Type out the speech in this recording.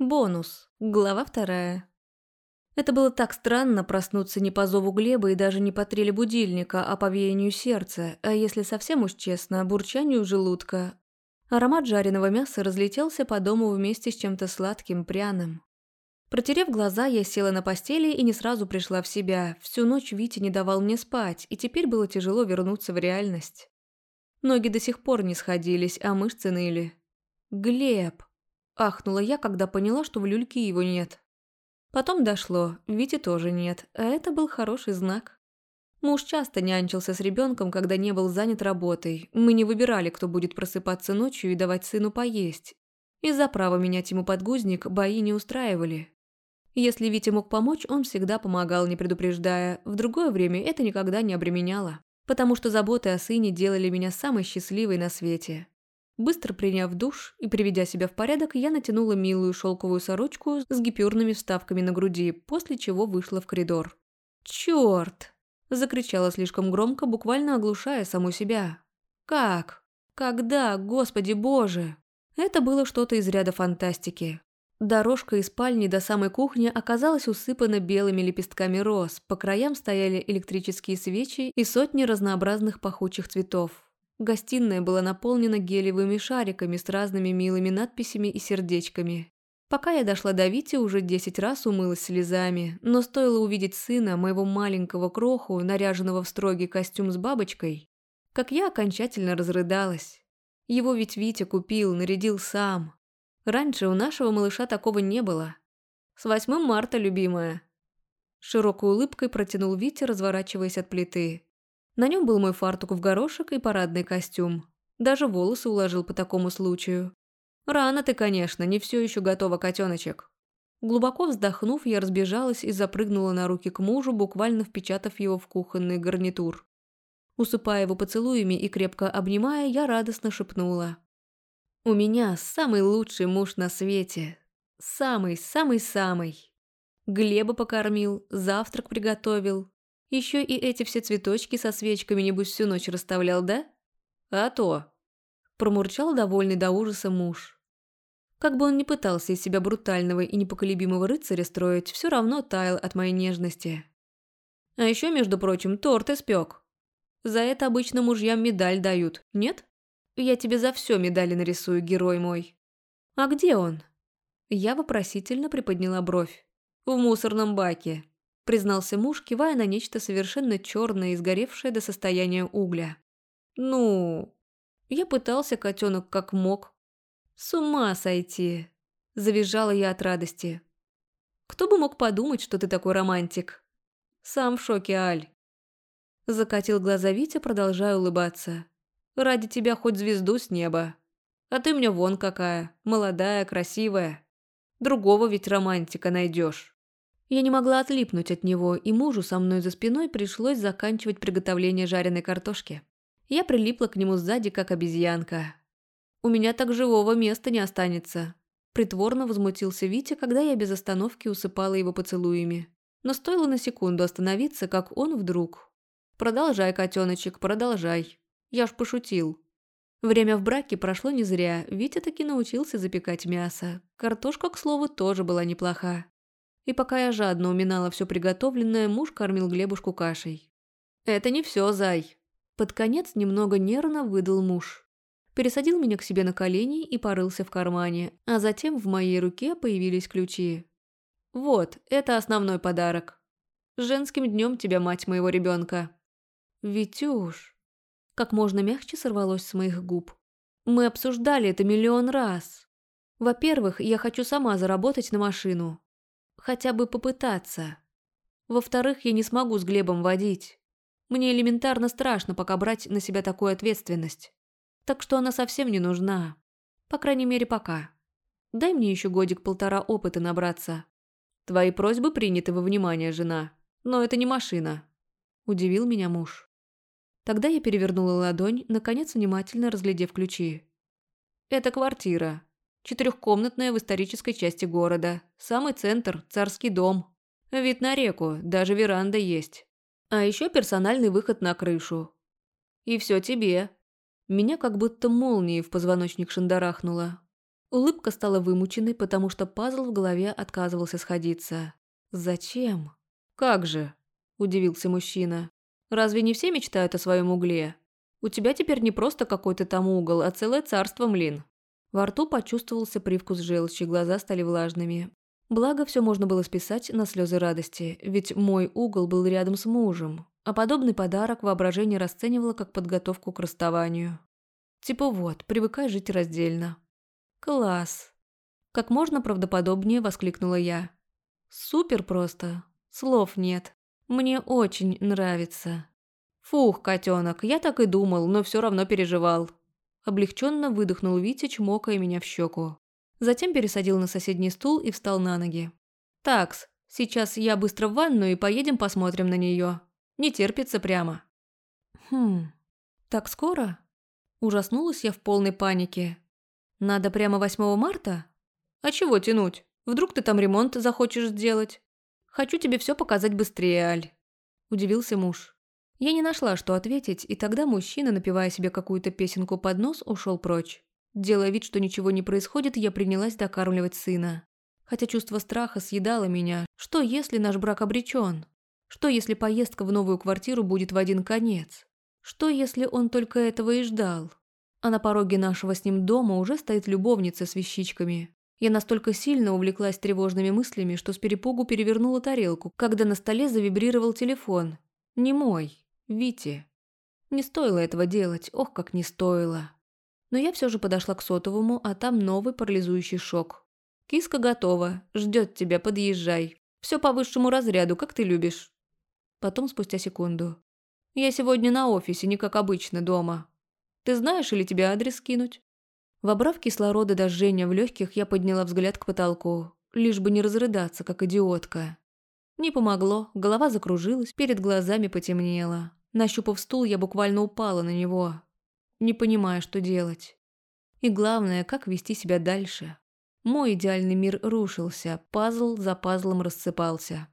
Бонус. Глава вторая. Это было так странно проснуться не по зову Глеба и даже не по треле будильника, а по веянию сердца, а если совсем уж честно, бурчанию желудка. Аромат жареного мяса разлетелся по дому вместе с чем-то сладким, пряным. Протерев глаза, я села на постели и не сразу пришла в себя. Всю ночь Витя не давал мне спать, и теперь было тяжело вернуться в реальность. Ноги до сих пор не сходились, а мышцы ныли. «Глеб!» – ахнула я, когда поняла, что в люльке его нет. Потом дошло, Вити тоже нет, а это был хороший знак. Муж часто нянчился с ребенком, когда не был занят работой. Мы не выбирали, кто будет просыпаться ночью и давать сыну поесть. Из-за права менять ему подгузник бои не устраивали. Если Витя мог помочь, он всегда помогал, не предупреждая. В другое время это никогда не обременяло. Потому что заботы о сыне делали меня самой счастливой на свете. Быстро приняв душ и приведя себя в порядок, я натянула милую шелковую сорочку с гипюрными вставками на груди, после чего вышла в коридор. «Чёрт!» – закричала слишком громко, буквально оглушая саму себя. «Как? Когда? Господи боже!» Это было что-то из ряда фантастики. Дорожка из спальни до самой кухни оказалась усыпана белыми лепестками роз, по краям стояли электрические свечи и сотни разнообразных пахучих цветов. Гостиная была наполнена гелевыми шариками с разными милыми надписями и сердечками. Пока я дошла до Вити, уже десять раз умылась слезами, но стоило увидеть сына, моего маленького кроху, наряженного в строгий костюм с бабочкой, как я окончательно разрыдалась. Его ведь Витя купил, нарядил сам. Раньше у нашего малыша такого не было. С 8 марта, любимая. Широкой улыбкой протянул Витя, разворачиваясь от плиты. На нем был мой фартук в горошек и парадный костюм. Даже волосы уложил по такому случаю. Рано ты, конечно, не все еще готова, котеночек. Глубоко вздохнув, я разбежалась и запрыгнула на руки к мужу, буквально впечатав его в кухонный гарнитур. Усыпая его поцелуями и крепко обнимая, я радостно шепнула. «У меня самый лучший муж на свете. Самый-самый-самый. Глеба покормил, завтрак приготовил, еще и эти все цветочки со свечками, небось, всю ночь расставлял, да? А то. Промурчал довольный до ужаса муж. Как бы он ни пытался из себя брутального и непоколебимого рыцаря строить, все равно таял от моей нежности. А еще, между прочим, торт испек. За это обычно мужьям медаль дают, нет? Я тебе за все медали нарисую, герой мой. А где он? Я вопросительно приподняла бровь. В мусорном баке признался муж, кивая на нечто совершенно черное и сгоревшее до состояния угля. «Ну...» Я пытался, котенок, как мог. «С ума сойти!» Завизжала я от радости. «Кто бы мог подумать, что ты такой романтик?» «Сам в шоке, Аль». Закатил глаза Витя, продолжая улыбаться. «Ради тебя хоть звезду с неба. А ты мне вон какая, молодая, красивая. Другого ведь романтика найдешь. Я не могла отлипнуть от него, и мужу со мной за спиной пришлось заканчивать приготовление жареной картошки. Я прилипла к нему сзади, как обезьянка. «У меня так живого места не останется», – притворно возмутился Витя, когда я без остановки усыпала его поцелуями. Но стоило на секунду остановиться, как он вдруг. «Продолжай, котеночек, продолжай. Я ж пошутил». Время в браке прошло не зря, Витя таки научился запекать мясо. Картошка, к слову, тоже была неплоха. И пока я жадно уминала все приготовленное, муж кормил Глебушку кашей. «Это не все, зай!» Под конец немного нервно выдал муж. Пересадил меня к себе на колени и порылся в кармане, а затем в моей руке появились ключи. «Вот, это основной подарок. С женским днем тебя, мать моего ребенка. «Витюш!» Как можно мягче сорвалось с моих губ. «Мы обсуждали это миллион раз. Во-первых, я хочу сама заработать на машину. Хотя бы попытаться. Во-вторых, я не смогу с Глебом водить. Мне элементарно страшно пока брать на себя такую ответственность. Так что она совсем не нужна. По крайней мере, пока. Дай мне еще годик-полтора опыта набраться. Твои просьбы приняты во внимание, жена. Но это не машина. Удивил меня муж. Тогда я перевернула ладонь, наконец внимательно разглядев ключи. Это квартира. Четырехкомнатная в исторической части города. Самый центр, царский дом. Вид на реку, даже веранда есть. А еще персональный выход на крышу. И все тебе. Меня как будто молнией в позвоночник шандарахнуло. Улыбка стала вымученной, потому что пазл в голове отказывался сходиться. «Зачем?» «Как же?» – удивился мужчина. «Разве не все мечтают о своем угле? У тебя теперь не просто какой-то там угол, а целое царство, млин». Во рту почувствовался привкус желчи, глаза стали влажными. Благо, все можно было списать на слезы радости, ведь мой угол был рядом с мужем, а подобный подарок воображение расценивало как подготовку к расставанию. Типа вот, привыкай жить раздельно. Класс. Как можно правдоподобнее воскликнула я. Супер просто. Слов нет. Мне очень нравится. Фух, котенок, я так и думал, но все равно переживал. Облегченно выдохнул Витя, чмокая меня в щеку. Затем пересадил на соседний стул и встал на ноги. «Такс, сейчас я быстро в ванну и поедем посмотрим на нее. Не терпится прямо». «Хм, так скоро?» Ужаснулась я в полной панике. «Надо прямо 8 марта? А чего тянуть? Вдруг ты там ремонт захочешь сделать? Хочу тебе все показать быстрее, Аль», – удивился муж. Я не нашла, что ответить, и тогда мужчина, напевая себе какую-то песенку под нос, ушел прочь. Делая вид, что ничего не происходит, я принялась докармливать сына. Хотя чувство страха съедало меня. Что, если наш брак обречен? Что, если поездка в новую квартиру будет в один конец? Что, если он только этого и ждал? А на пороге нашего с ним дома уже стоит любовница с вещичками. Я настолько сильно увлеклась тревожными мыслями, что с перепугу перевернула тарелку, когда на столе завибрировал телефон. Не мой, Вити. Не стоило этого делать, ох, как не стоило. Но я все же подошла к сотовому, а там новый парализующий шок. «Киска готова. Ждет тебя, подъезжай. Все по высшему разряду, как ты любишь». Потом спустя секунду. «Я сегодня на офисе, не как обычно, дома. Ты знаешь или тебе адрес скинуть?» Вобрав кислорода до жжения в легких, я подняла взгляд к потолку, лишь бы не разрыдаться, как идиотка. Не помогло, голова закружилась, перед глазами потемнело. Нащупав стул, я буквально упала на него не понимая, что делать. И главное, как вести себя дальше. Мой идеальный мир рушился, пазл за пазлом рассыпался.